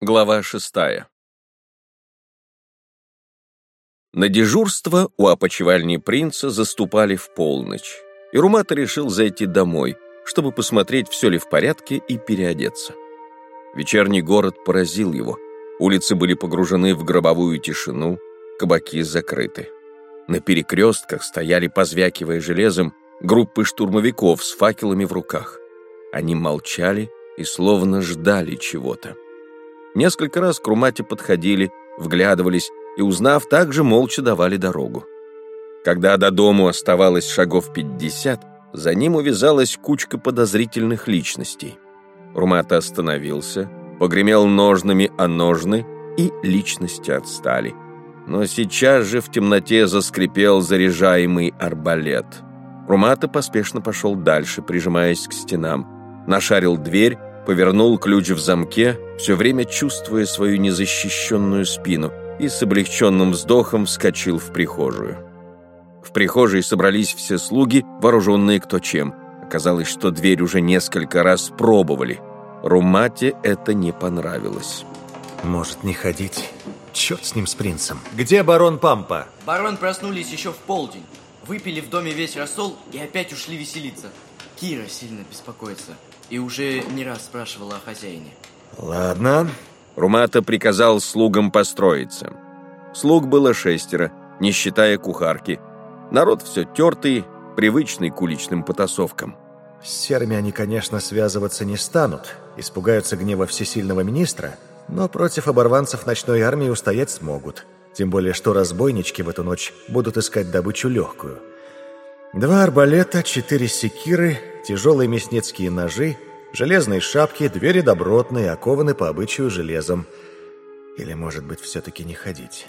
Глава шестая. На дежурство у опочивальни принца заступали в полночь, и Румата решил зайти домой, чтобы посмотреть, все ли в порядке, и переодеться. Вечерний город поразил его. Улицы были погружены в гробовую тишину, кабаки закрыты. На перекрестках стояли, позвякивая железом, группы штурмовиков с факелами в руках. Они молчали и словно ждали чего-то. Несколько раз к Румате подходили, вглядывались и, узнав, также молча давали дорогу. Когда до дому оставалось шагов пятьдесят, за ним увязалась кучка подозрительных личностей. Румата остановился, погремел ножными о ножны, и личности отстали. Но сейчас же в темноте заскрипел заряжаемый арбалет. Румата поспешно пошел дальше, прижимаясь к стенам. Нашарил дверь, повернул ключ в замке, все время чувствуя свою незащищенную спину, и с облегченным вздохом вскочил в прихожую. В прихожей собрались все слуги, вооруженные кто чем. Оказалось, что дверь уже несколько раз пробовали. Румате это не понравилось. Может, не ходить? Черт с ним, с принцем. Где барон Пампа? Барон проснулись еще в полдень. Выпили в доме весь рассол и опять ушли веселиться. Кира сильно беспокоится и уже не раз спрашивала о хозяине. Ладно. Румата приказал слугам построиться. Слуг было шестеро, не считая кухарки. Народ все тертый, привычный к уличным потасовкам. С серыми они, конечно, связываться не станут, испугаются гнева всесильного министра, но против оборванцев ночной армии устоять смогут. Тем более, что разбойнички в эту ночь будут искать добычу легкую. Два арбалета, четыре секиры, тяжелые мясницкие ножи, железные шапки, двери добротные, окованы по обычаю железом. Или, может быть, все-таки не ходить?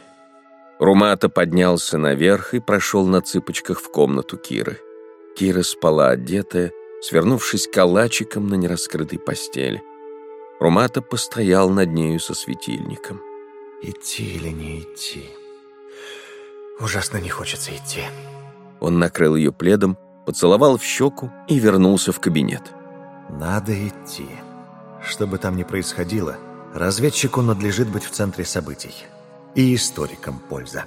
Румата поднялся наверх и прошел на цыпочках в комнату Киры. Кира спала одетая, свернувшись калачиком на нераскрытой постели. Румата постоял над нею со светильником. Идти или не идти? Ужасно не хочется идти. Он накрыл ее пледом, поцеловал в щеку и вернулся в кабинет. Надо идти. Что бы там ни происходило, разведчику надлежит быть в центре событий. И историкам польза.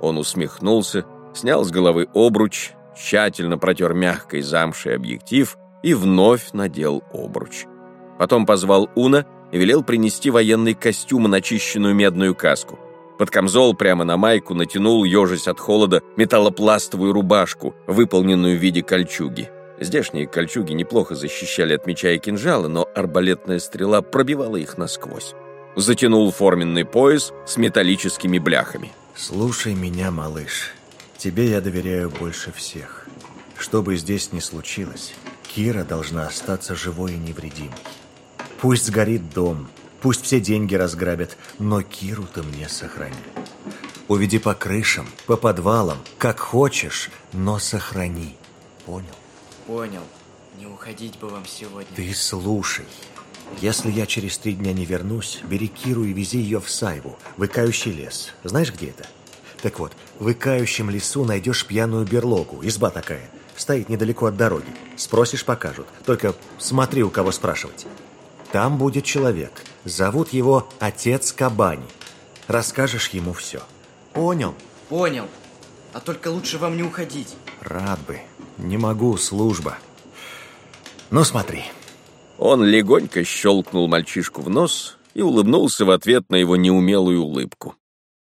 Он усмехнулся, снял с головы обруч, тщательно протер мягкой замшей объектив и вновь надел обруч. Потом позвал Уна и велел принести военный костюм и начищенную медную каску. Под камзол прямо на майку натянул, ежась от холода, металлопластовую рубашку, выполненную в виде кольчуги. Здешние кольчуги неплохо защищали от меча и кинжала, но арбалетная стрела пробивала их насквозь. Затянул форменный пояс с металлическими бляхами. «Слушай меня, малыш. Тебе я доверяю больше всех. Что бы здесь ни случилось, Кира должна остаться живой и невредимой. Пусть сгорит дом, Пусть все деньги разграбят, но Киру ты мне сохрани. Уведи по крышам, по подвалам, как хочешь, но сохрани. Понял? Понял. Не уходить бы вам сегодня. Ты слушай. Если я через три дня не вернусь, бери Киру и вези ее в Сайву, в Икающий лес. Знаешь, где это? Так вот, в Икающем лесу найдешь пьяную берлогу, изба такая. Стоит недалеко от дороги. Спросишь, покажут. Только смотри, у кого спрашивать. Там будет человек. Зовут его Отец Кабани. Расскажешь ему все. Понял? Понял. А только лучше вам не уходить. Рад бы. Не могу, служба. Ну, смотри. Он легонько щелкнул мальчишку в нос и улыбнулся в ответ на его неумелую улыбку.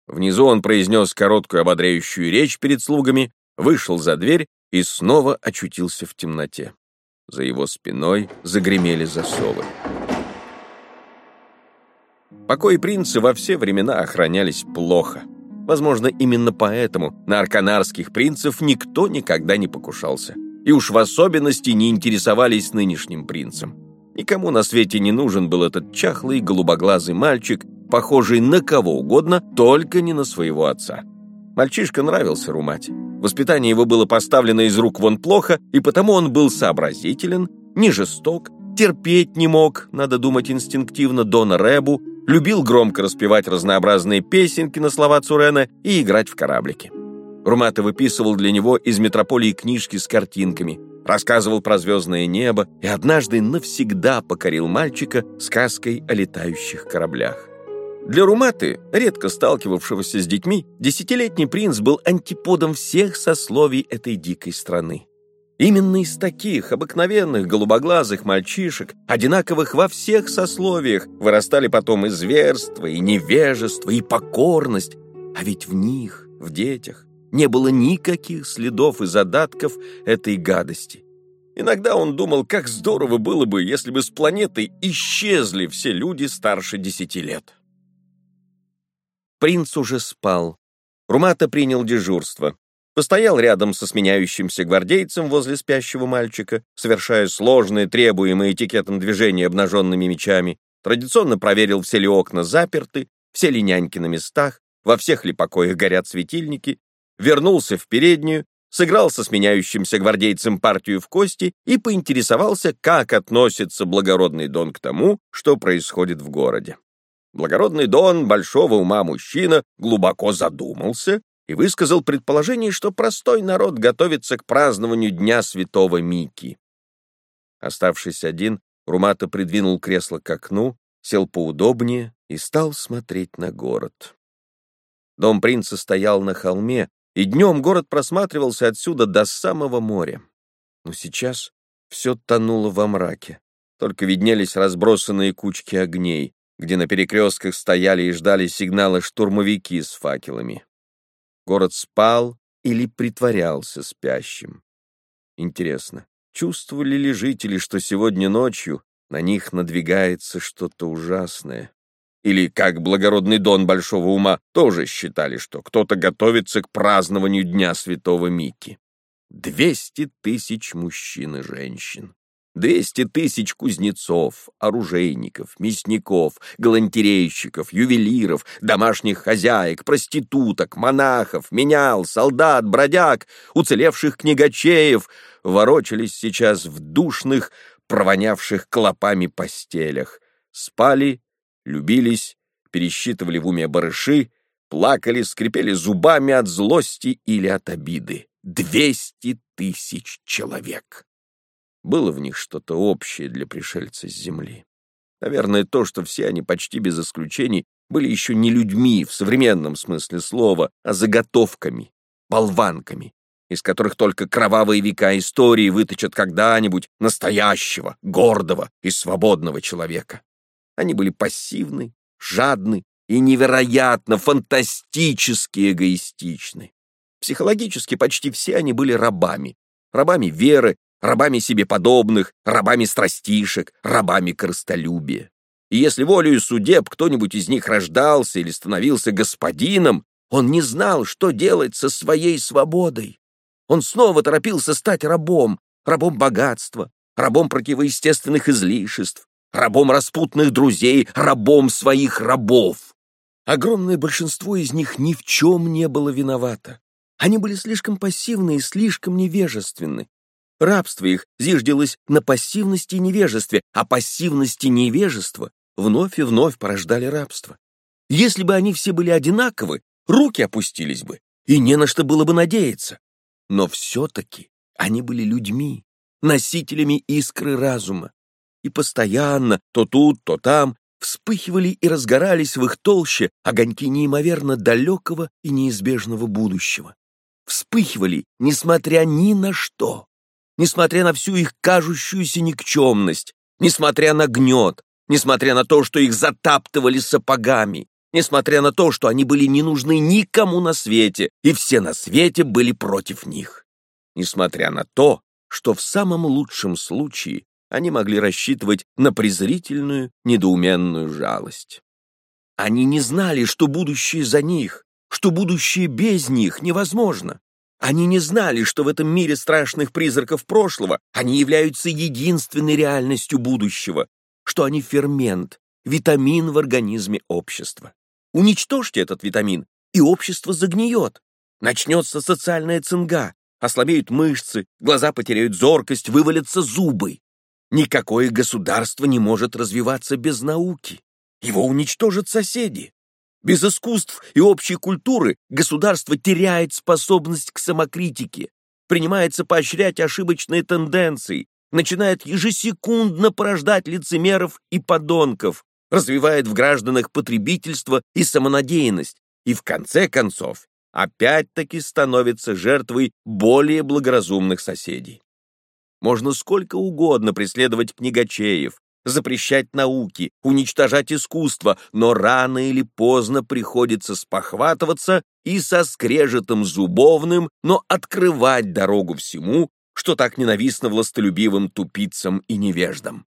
Внизу он произнес короткую ободряющую речь перед слугами, вышел за дверь и снова очутился в темноте. За его спиной загремели засовы. Покой принца во все времена охранялись плохо. Возможно, именно поэтому на арканарских принцев никто никогда не покушался. И уж в особенности не интересовались нынешним принцем. Никому на свете не нужен был этот чахлый голубоглазый мальчик, похожий на кого угодно, только не на своего отца. Мальчишка нравился Румате. Воспитание его было поставлено из рук вон плохо, и потому он был сообразителен, не жесток, терпеть не мог, надо думать инстинктивно, Дона Рэбу, любил громко распевать разнообразные песенки на слова Цурена и играть в кораблики. Румата выписывал для него из метрополии книжки с картинками, рассказывал про звездное небо и однажды навсегда покорил мальчика сказкой о летающих кораблях. Для Руматы, редко сталкивавшегося с детьми, десятилетний принц был антиподом всех сословий этой дикой страны. Именно из таких обыкновенных голубоглазых мальчишек, одинаковых во всех сословиях, вырастали потом и зверство, и невежество, и покорность. А ведь в них, в детях, не было никаких следов и задатков этой гадости. Иногда он думал, как здорово было бы, если бы с планеты исчезли все люди старше десяти лет. Принц уже спал. Румата принял дежурство. Постоял рядом со сменяющимся гвардейцем возле спящего мальчика, совершая сложные, требуемые этикетом движения обнаженными мечами, традиционно проверил, все ли окна заперты, все ли няньки на местах, во всех ли покоях горят светильники, вернулся в переднюю, сыграл со сменяющимся гвардейцем партию в кости и поинтересовался, как относится благородный Дон к тому, что происходит в городе. Благородный Дон, большого ума мужчина, глубоко задумался и высказал предположение, что простой народ готовится к празднованию Дня Святого Мики. Оставшись один, Румата придвинул кресло к окну, сел поудобнее и стал смотреть на город. Дом принца стоял на холме, и днем город просматривался отсюда до самого моря. Но сейчас все тонуло во мраке, только виднелись разбросанные кучки огней, где на перекрестках стояли и ждали сигнала штурмовики с факелами. Город спал или притворялся спящим. Интересно, чувствовали ли жители, что сегодня ночью на них надвигается что-то ужасное? Или, как благородный Дон Большого Ума, тоже считали, что кто-то готовится к празднованию Дня Святого Мики? Двести тысяч мужчин и женщин. Двести тысяч кузнецов, оружейников, мясников, галантерейщиков, ювелиров, домашних хозяек, проституток, монахов, менял, солдат, бродяг, уцелевших книгачеев ворочались сейчас в душных, провонявших клопами постелях, спали, любились, пересчитывали в уме барыши, плакали, скрипели зубами от злости или от обиды. Двести тысяч человек! Было в них что-то общее для пришельца с Земли. Наверное, то, что все они почти без исключений были еще не людьми в современном смысле слова, а заготовками, болванками, из которых только кровавые века истории выточат когда-нибудь настоящего, гордого и свободного человека. Они были пассивны, жадны и невероятно, фантастически эгоистичны. Психологически почти все они были рабами. Рабами веры, рабами себе подобных, рабами страстишек, рабами корыстолюбия. И если волею судеб кто-нибудь из них рождался или становился господином, он не знал, что делать со своей свободой. Он снова торопился стать рабом, рабом богатства, рабом противоестественных излишеств, рабом распутных друзей, рабом своих рабов. Огромное большинство из них ни в чем не было виновато. Они были слишком пассивны и слишком невежественны, Рабство их зиждилось на пассивности и невежестве, а пассивность и невежество вновь и вновь порождали рабство. Если бы они все были одинаковы, руки опустились бы, и не на что было бы надеяться. Но все-таки они были людьми, носителями искры разума, и постоянно, то тут, то там, вспыхивали и разгорались в их толще огоньки неимоверно далекого и неизбежного будущего. Вспыхивали, несмотря ни на что несмотря на всю их кажущуюся никчемность, несмотря на гнет, несмотря на то, что их затаптывали сапогами, несмотря на то, что они были не нужны никому на свете, и все на свете были против них, несмотря на то, что в самом лучшем случае они могли рассчитывать на презрительную, недоуменную жалость. Они не знали, что будущее за них, что будущее без них невозможно. Они не знали, что в этом мире страшных призраков прошлого они являются единственной реальностью будущего, что они фермент, витамин в организме общества. Уничтожьте этот витамин, и общество загниет. Начнется социальная цинга, ослабеют мышцы, глаза потеряют зоркость, вывалятся зубы. Никакое государство не может развиваться без науки. Его уничтожат соседи. Без искусств и общей культуры государство теряет способность к самокритике, принимается поощрять ошибочные тенденции, начинает ежесекундно порождать лицемеров и подонков, развивает в гражданах потребительство и самонадеянность, и в конце концов опять-таки становится жертвой более благоразумных соседей. Можно сколько угодно преследовать книгачеев, запрещать науки, уничтожать искусство, но рано или поздно приходится спохватываться и со скрежетом зубовным, но открывать дорогу всему, что так ненавистно властолюбивым тупицам и невеждам.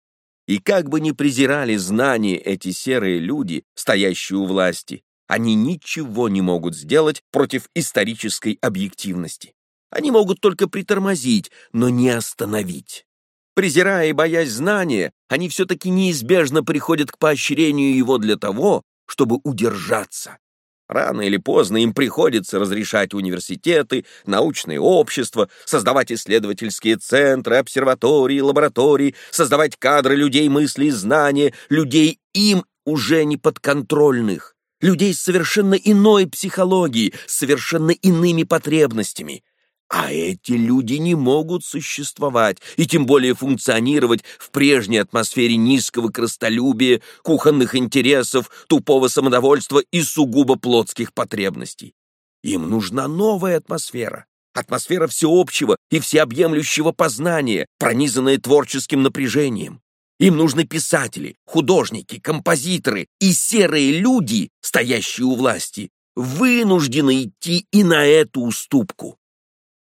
И как бы ни презирали знания эти серые люди, стоящие у власти, они ничего не могут сделать против исторической объективности. Они могут только притормозить, но не остановить. Презирая и боясь знания, они все-таки неизбежно приходят к поощрению его для того, чтобы удержаться. Рано или поздно им приходится разрешать университеты, научные общества, создавать исследовательские центры, обсерватории, лаборатории, создавать кадры людей мысли и знания, людей им уже не подконтрольных, людей с совершенно иной психологией, с совершенно иными потребностями. А эти люди не могут существовать и тем более функционировать в прежней атмосфере низкого крыстолюбия, кухонных интересов, тупого самодовольства и сугубо плотских потребностей. Им нужна новая атмосфера, атмосфера всеобщего и всеобъемлющего познания, пронизанная творческим напряжением. Им нужны писатели, художники, композиторы и серые люди, стоящие у власти, вынуждены идти и на эту уступку.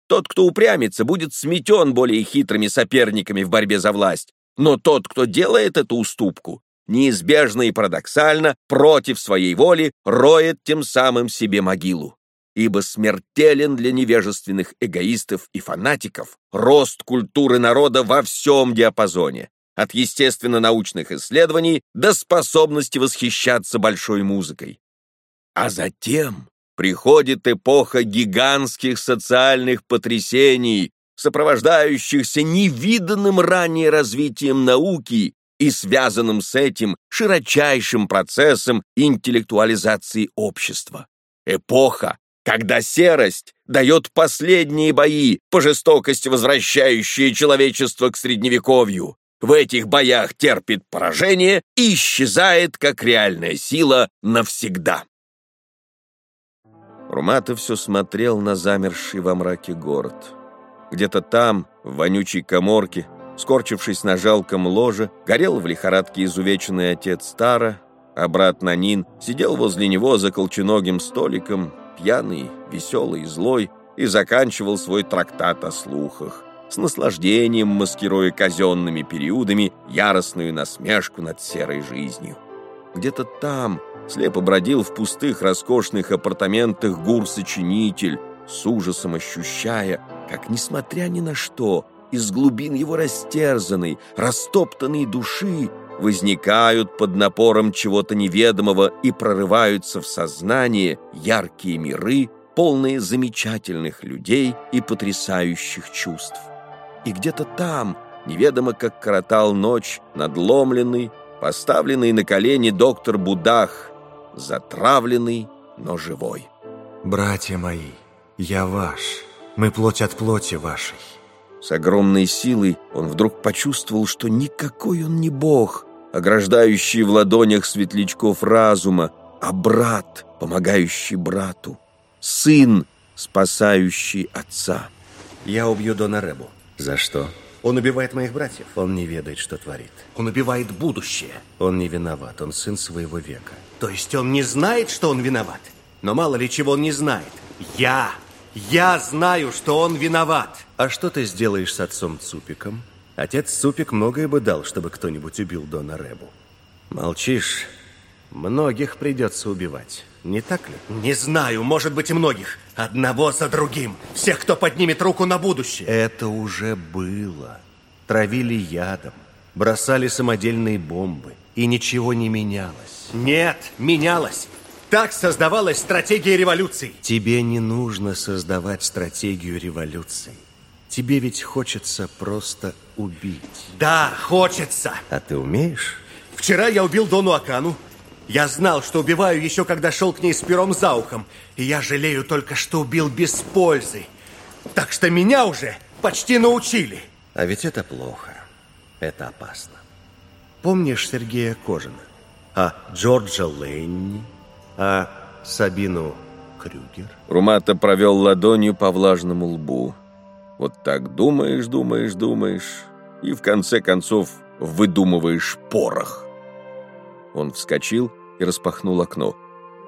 Тот, кто упрямится, будет сметен более хитрыми соперниками в борьбе за власть. Но тот, кто делает эту уступку, неизбежно и парадоксально, против своей воли, роет тем самым себе могилу. Ибо смертелен для невежественных эгоистов и фанатиков рост культуры народа во всем диапазоне, от естественно-научных исследований до способности восхищаться большой музыкой. А затем приходит эпоха гигантских социальных потрясений, сопровождающихся невиданным ранее развитием науки и связанным с этим широчайшим процессом интеллектуализации общества. Эпоха, когда серость дает последние бои, по жестокости возвращающие человечество к средневековью. В этих боях терпит поражение и исчезает как реальная сила навсегда. Руматов все смотрел на замерший во мраке город. Где-то там, в вонючей коморке, скорчившись на жалком ложе, горел в лихорадке изувеченный отец Тара, а брат Нанин сидел возле него за колченогим столиком, пьяный, веселый, злой, и заканчивал свой трактат о слухах, с наслаждением маскируя казенными периодами яростную насмешку над серой жизнью. Где-то там, слепо бродил в пустых роскошных апартаментах гур-сочинитель, с ужасом ощущая, как, несмотря ни на что, из глубин его растерзанной, растоптанной души возникают под напором чего-то неведомого и прорываются в сознание яркие миры, полные замечательных людей и потрясающих чувств. И где-то там, неведомо как коротал ночь, надломленный, поставленный на колени доктор Будах, затравленный, но живой. «Братья мои, я ваш, мы плоть от плоти вашей». С огромной силой он вдруг почувствовал, что никакой он не бог, ограждающий в ладонях светлячков разума, а брат, помогающий брату, сын, спасающий отца. «Я убью Дона Ребу». «За что?» Он убивает моих братьев. Он не ведает, что творит. Он убивает будущее. Он не виноват. Он сын своего века. То есть он не знает, что он виноват? Но мало ли чего он не знает. Я! Я знаю, что он виноват. А что ты сделаешь с отцом Цупиком? Отец Цупик многое бы дал, чтобы кто-нибудь убил Дона Ребу. Молчишь? Многих придется убивать. Не так ли? Не знаю, может быть и многих. Одного за другим. Всех, кто поднимет руку на будущее. Это уже было. Травили ядом, бросали самодельные бомбы, и ничего не менялось. Нет, менялось. Так создавалась стратегия революции. Тебе не нужно создавать стратегию революции. Тебе ведь хочется просто убить. Да, хочется. А ты умеешь? Вчера я убил Дону Акану, я знал, что убиваю еще когда шел к ней с пером за ухом. И я жалею только, что убил без пользы. Так что меня уже почти научили. А ведь это плохо. Это опасно. Помнишь Сергея Кожина? А Джорджа Лейни? А Сабину Крюгер? Румата провел ладонью по влажному лбу. Вот так думаешь, думаешь, думаешь, и в конце концов выдумываешь порох. Он вскочил и распахнул окно.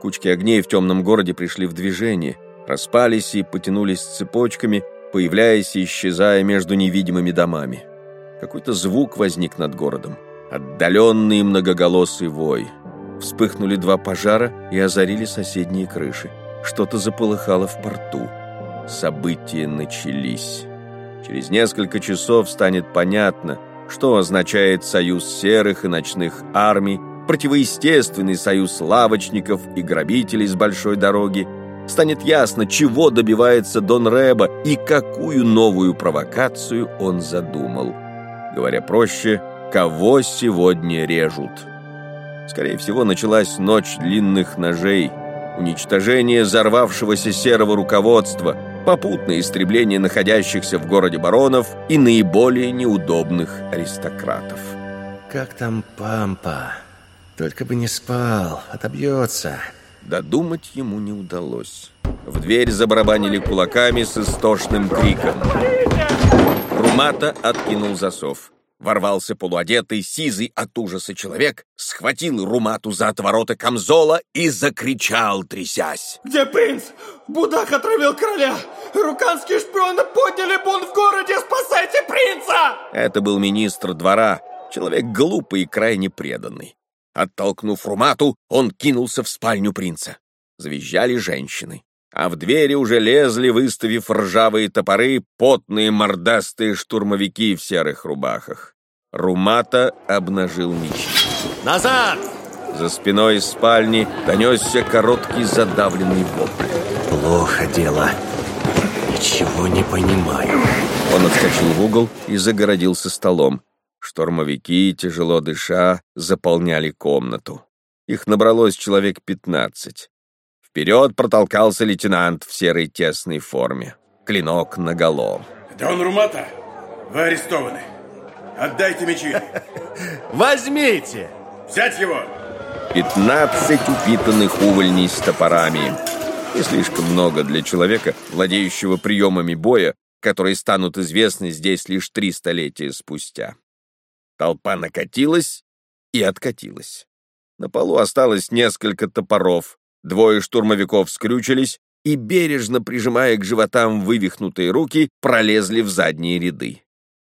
Кучки огней в темном городе пришли в движение, распались и потянулись цепочками, появляясь и исчезая между невидимыми домами. Какой-то звук возник над городом. Отдаленный многоголосый вой. Вспыхнули два пожара и озарили соседние крыши. Что-то заполыхало в порту. События начались. Через несколько часов станет понятно, что означает союз серых и ночных армий, противоестественный союз лавочников и грабителей с большой дороги, станет ясно, чего добивается Дон Рэба и какую новую провокацию он задумал. Говоря проще, кого сегодня режут. Скорее всего, началась ночь длинных ножей, уничтожение взорвавшегося серого руководства, попутное истребление находящихся в городе баронов и наиболее неудобных аристократов. Как там Пампа? Только бы не спал, отобьется. Додумать ему не удалось. В дверь забарабанили кулаками с истошным криком. Румата откинул засов. Ворвался полуодетый, сизый от ужаса человек, схватил Румату за отвороты камзола и закричал, трясясь. «Где принц? Будак отравил короля! Руканские шпионы подняли бунт в городе! Спасайте принца!» Это был министр двора, человек глупый и крайне преданный. Оттолкнув Румату, он кинулся в спальню принца. Завизжали женщины. А в двери уже лезли, выставив ржавые топоры, потные мордастые штурмовики в серых рубахах. Румата обнажил меч. Назад! За спиной из спальни донесся короткий задавленный вопль. Плохо дело. Ничего не понимаю. Он отскочил в угол и загородился столом. Штурмовики, тяжело дыша, заполняли комнату. Их набралось человек пятнадцать. Вперед протолкался лейтенант в серой тесной форме. Клинок наголо. Дон Румата, вы арестованы. Отдайте мечи. Возьмите! Взять его! Пятнадцать упитанных увольней с топорами. Не слишком много для человека, владеющего приемами боя, которые станут известны здесь лишь три столетия спустя. Толпа накатилась и откатилась. На полу осталось несколько топоров, двое штурмовиков скрючились и, бережно прижимая к животам вывихнутые руки, пролезли в задние ряды.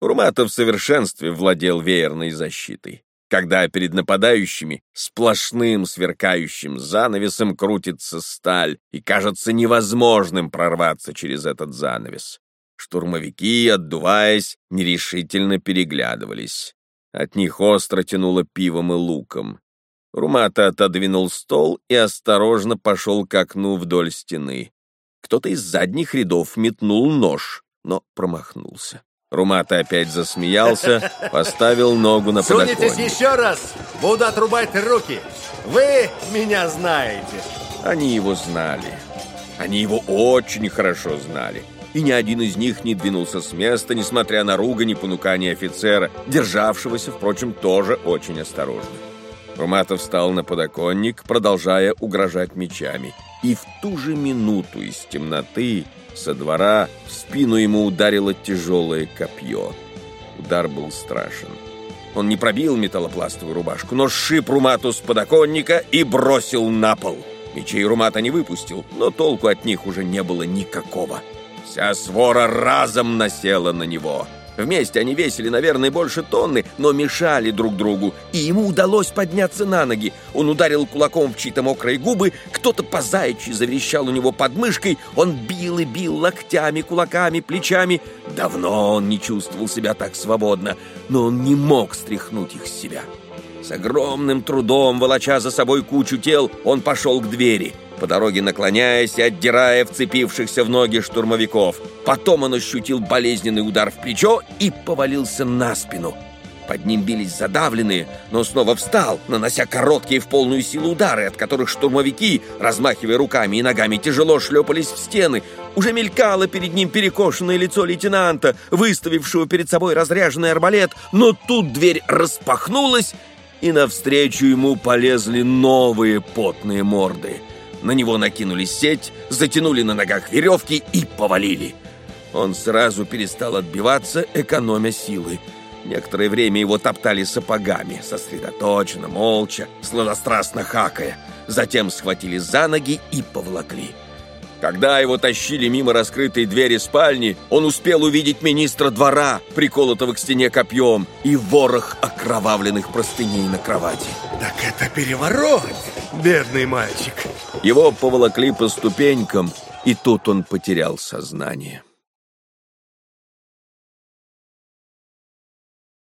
Урматов в совершенстве владел веерной защитой. Когда перед нападающими сплошным сверкающим занавесом крутится сталь, и кажется невозможным прорваться через этот занавес. Штурмовики, отдуваясь, нерешительно переглядывались. От них остро тянуло пивом и луком. Румата отодвинул стол и осторожно пошел к окну вдоль стены. Кто-то из задних рядов метнул нож, но промахнулся. Румата опять засмеялся, поставил ногу на подоконник. Сунетесь еще раз, буду отрубать руки. Вы меня знаете. Они его знали. Они его очень хорошо знали. И ни один из них не двинулся с места, несмотря на ругань и понукание офицера, державшегося, впрочем, тоже очень осторожно. Руматов встал на подоконник, продолжая угрожать мечами. И в ту же минуту из темноты со двора в спину ему ударило тяжелое копье. Удар был страшен. Он не пробил металлопластовую рубашку, но сшиб Румату с подоконника и бросил на пол. Мечей Румата не выпустил, но толку от них уже не было никакого. Вся свора разом насела на него. Вместе они весили, наверное, больше тонны, но мешали друг другу, и ему удалось подняться на ноги. Он ударил кулаком в чьи-то мокрые губы, кто-то по заячьи заверещал у него под мышкой, он бил и бил локтями, кулаками, плечами. Давно он не чувствовал себя так свободно, но он не мог стряхнуть их с себя. С огромным трудом, волоча за собой кучу тел, он пошел к двери — по дороге наклоняясь и отдирая вцепившихся в ноги штурмовиков. Потом он ощутил болезненный удар в плечо и повалился на спину. Под ним бились задавленные, но снова встал, нанося короткие в полную силу удары, от которых штурмовики, размахивая руками и ногами, тяжело шлепались в стены. Уже мелькало перед ним перекошенное лицо лейтенанта, выставившего перед собой разряженный арбалет, но тут дверь распахнулась, и навстречу ему полезли новые потные морды. На него накинули сеть, затянули на ногах веревки и повалили. Он сразу перестал отбиваться, экономя силы. Некоторое время его топтали сапогами, сосредоточенно, молча, сладострастно хакая. Затем схватили за ноги и повлакли. Когда его тащили мимо раскрытой двери спальни, он успел увидеть министра двора, приколотого к стене копьем, и ворох окровавленных простыней на кровати. Так это переворот, бедный мальчик. Его поволокли по ступенькам, и тут он потерял сознание.